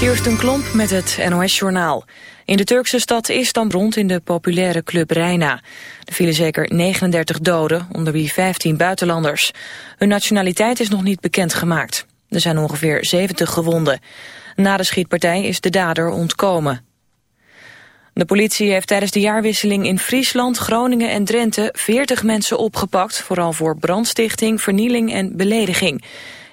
een Klomp met het NOS-journaal. In de Turkse stad Istanbul in de populaire club Reina. Er vielen zeker 39 doden, onder wie 15 buitenlanders. Hun nationaliteit is nog niet bekendgemaakt. Er zijn ongeveer 70 gewonden. Na de schietpartij is de dader ontkomen. De politie heeft tijdens de jaarwisseling in Friesland, Groningen en Drenthe 40 mensen opgepakt, vooral voor brandstichting, vernieling en belediging.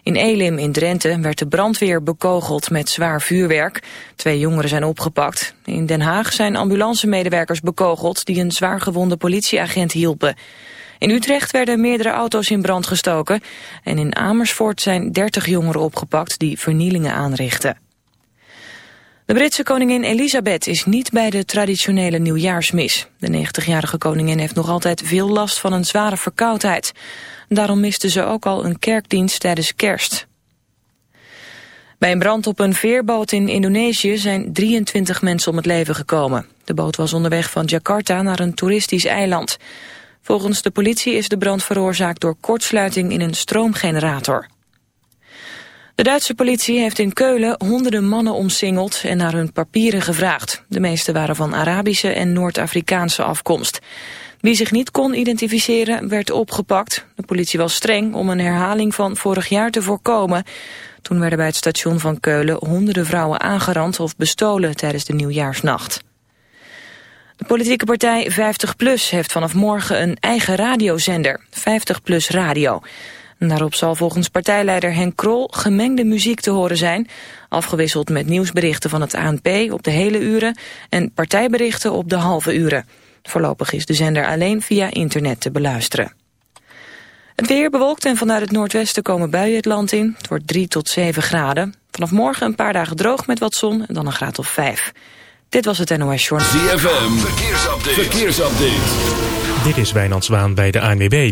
In Elim in Drenthe werd de brandweer bekogeld met zwaar vuurwerk. Twee jongeren zijn opgepakt. In Den Haag zijn ambulancemedewerkers bekogeld die een zwaar gewonde politieagent hielpen. In Utrecht werden meerdere auto's in brand gestoken. En in Amersfoort zijn 30 jongeren opgepakt die vernielingen aanrichten. De Britse koningin Elisabeth is niet bij de traditionele nieuwjaarsmis. De 90-jarige koningin heeft nog altijd veel last van een zware verkoudheid. Daarom miste ze ook al een kerkdienst tijdens kerst. Bij een brand op een veerboot in Indonesië zijn 23 mensen om het leven gekomen. De boot was onderweg van Jakarta naar een toeristisch eiland. Volgens de politie is de brand veroorzaakt door kortsluiting in een stroomgenerator. De Duitse politie heeft in Keulen honderden mannen omsingeld en naar hun papieren gevraagd. De meeste waren van Arabische en Noord-Afrikaanse afkomst. Wie zich niet kon identificeren werd opgepakt. De politie was streng om een herhaling van vorig jaar te voorkomen. Toen werden bij het station van Keulen honderden vrouwen aangerand of bestolen tijdens de nieuwjaarsnacht. De politieke partij 50PLUS heeft vanaf morgen een eigen radiozender, 50PLUS Radio. Daarop zal volgens partijleider Henk Krol gemengde muziek te horen zijn, afgewisseld met nieuwsberichten van het ANP op de hele uren en partijberichten op de halve uren. Voorlopig is de zender alleen via internet te beluisteren. Het weer bewolkt en vanuit het noordwesten komen buien het land in. Het wordt 3 tot 7 graden. Vanaf morgen een paar dagen droog met wat zon en dan een graad of 5. Dit was het NOS Journal. ZFM, verkeersupdate. verkeersupdate. Dit is Wijnand Zwaan bij de ANWB.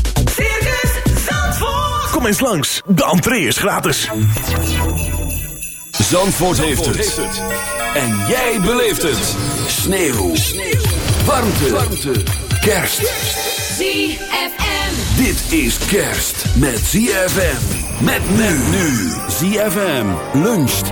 Kom eens langs, de entree is gratis. Zandvoort, heeft, het. En jij beleeft het. Sneeuw. Warmte. Warmte. Kerst. ZFM. Dit is kerst met ZFM. Met men nu. ZFM luncht.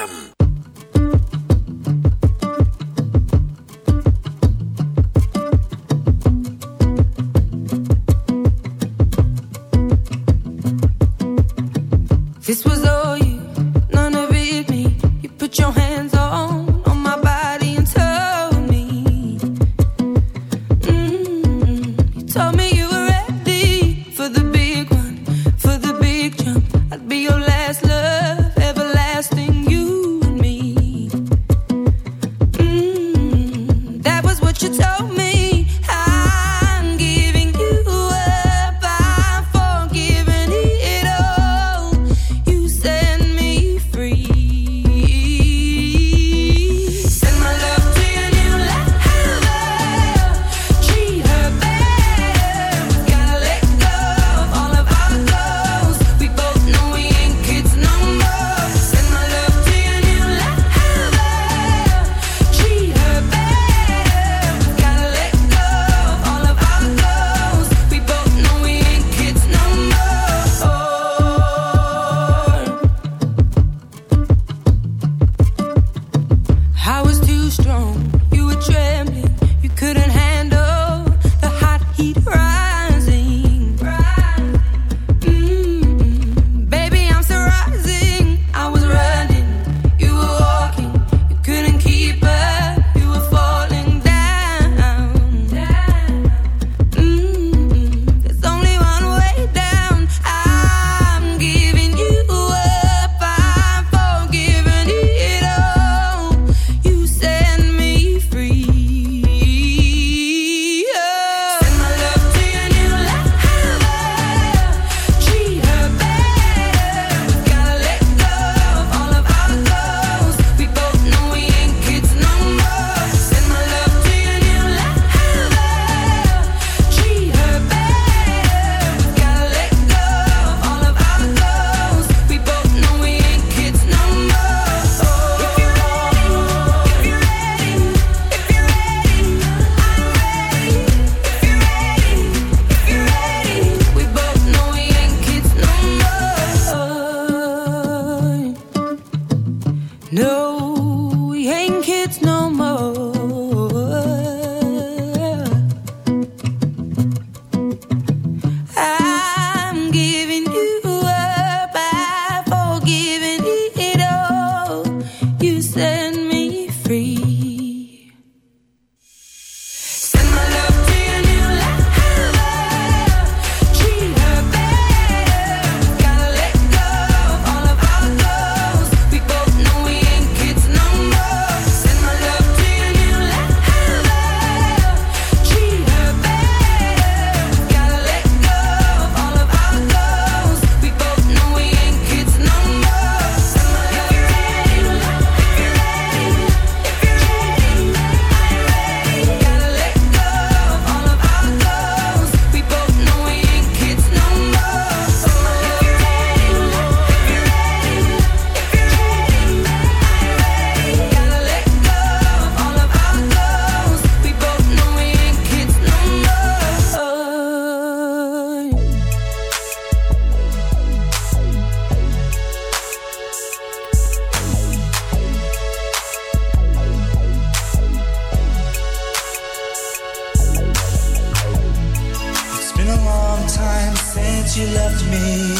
You left me.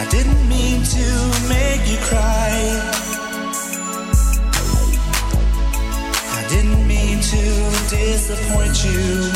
I didn't mean to make you cry. I didn't mean to disappoint you.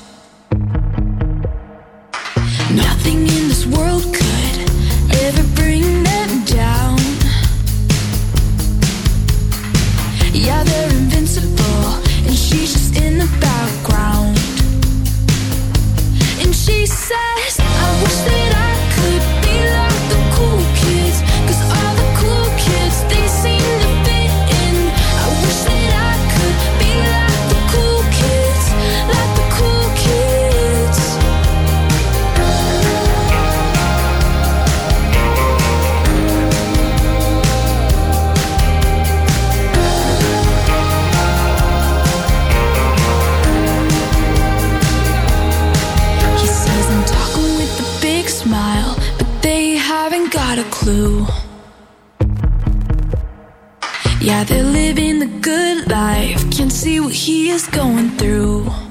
Yeah, they're living the good life, can't see what he is going through.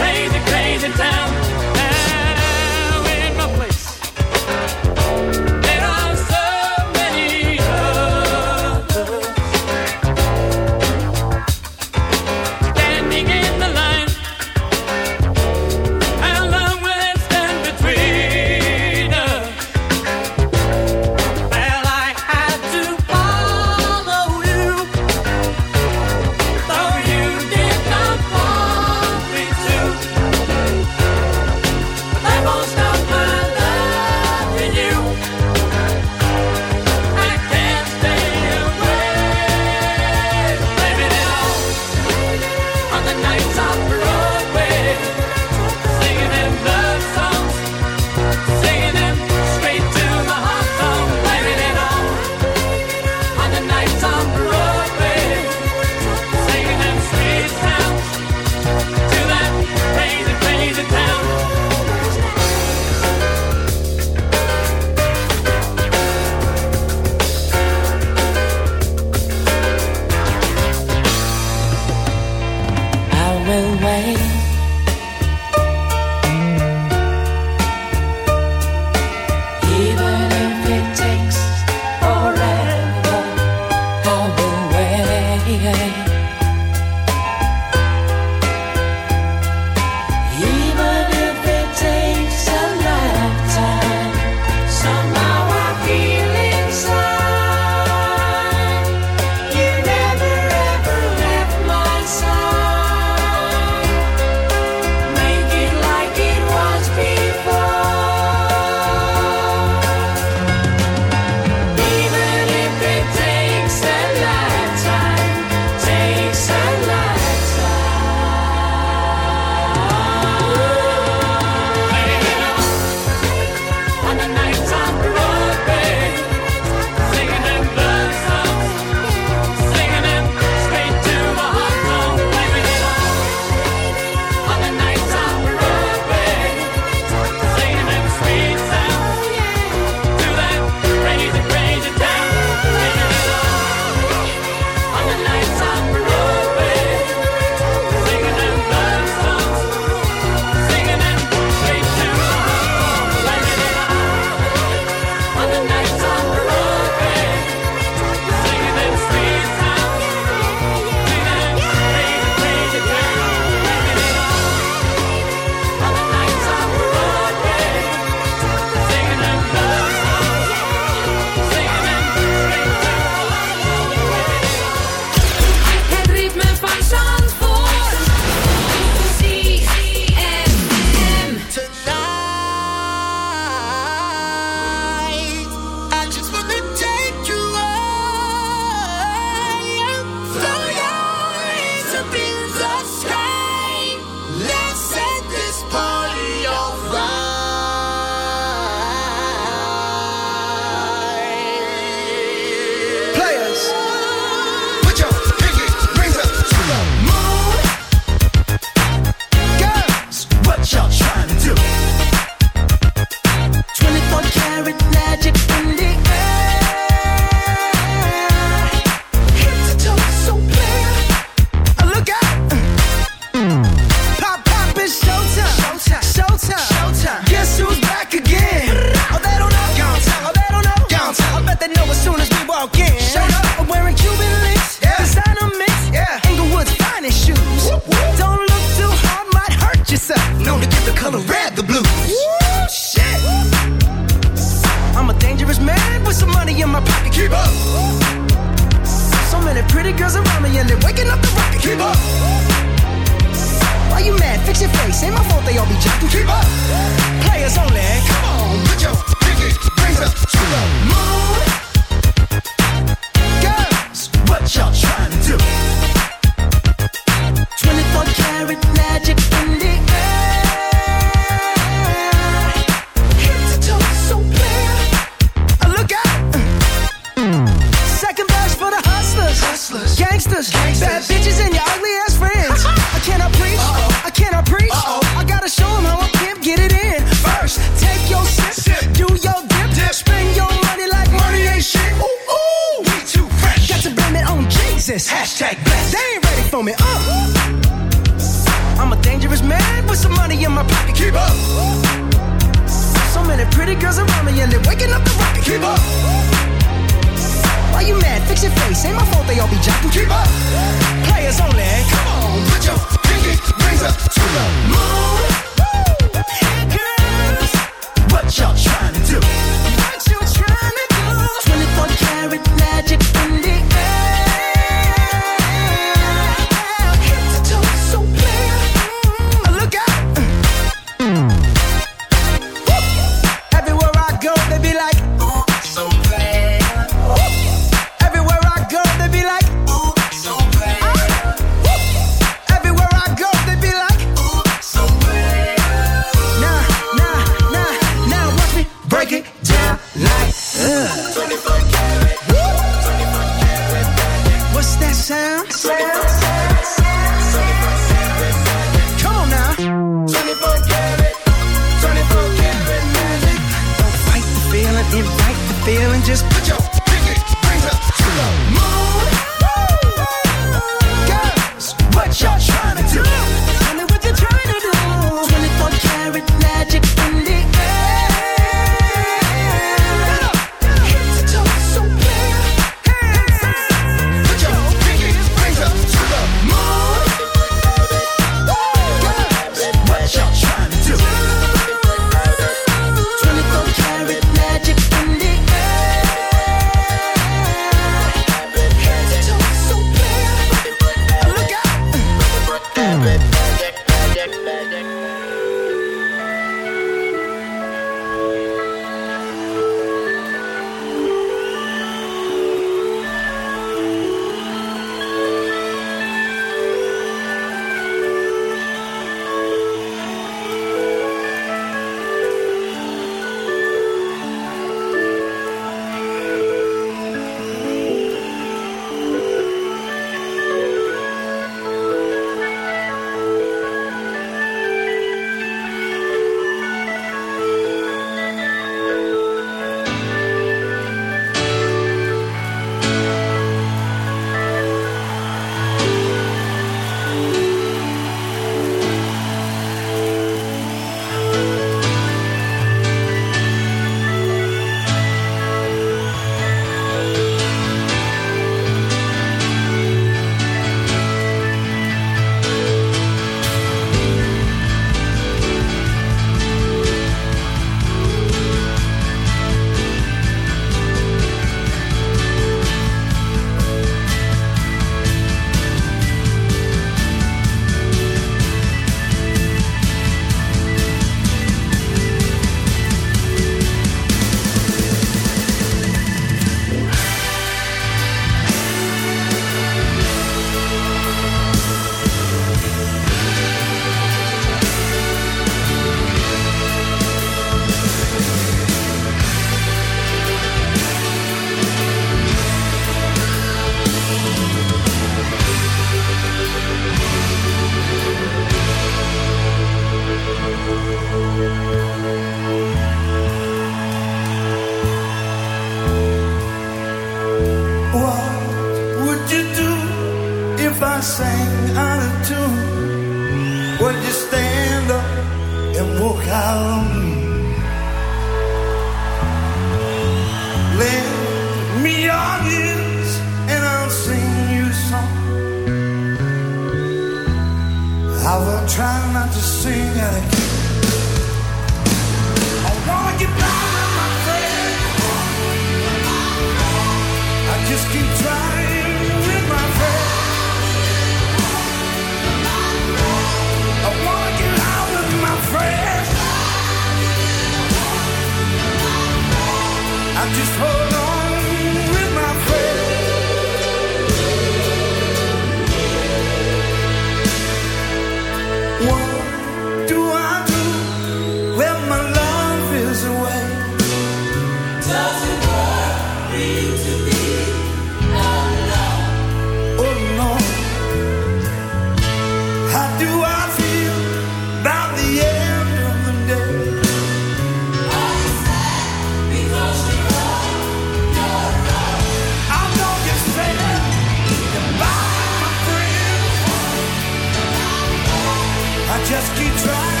Just keep trying.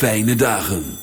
Fijne dagen.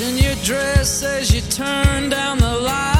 Watching your dress as you turn down the light.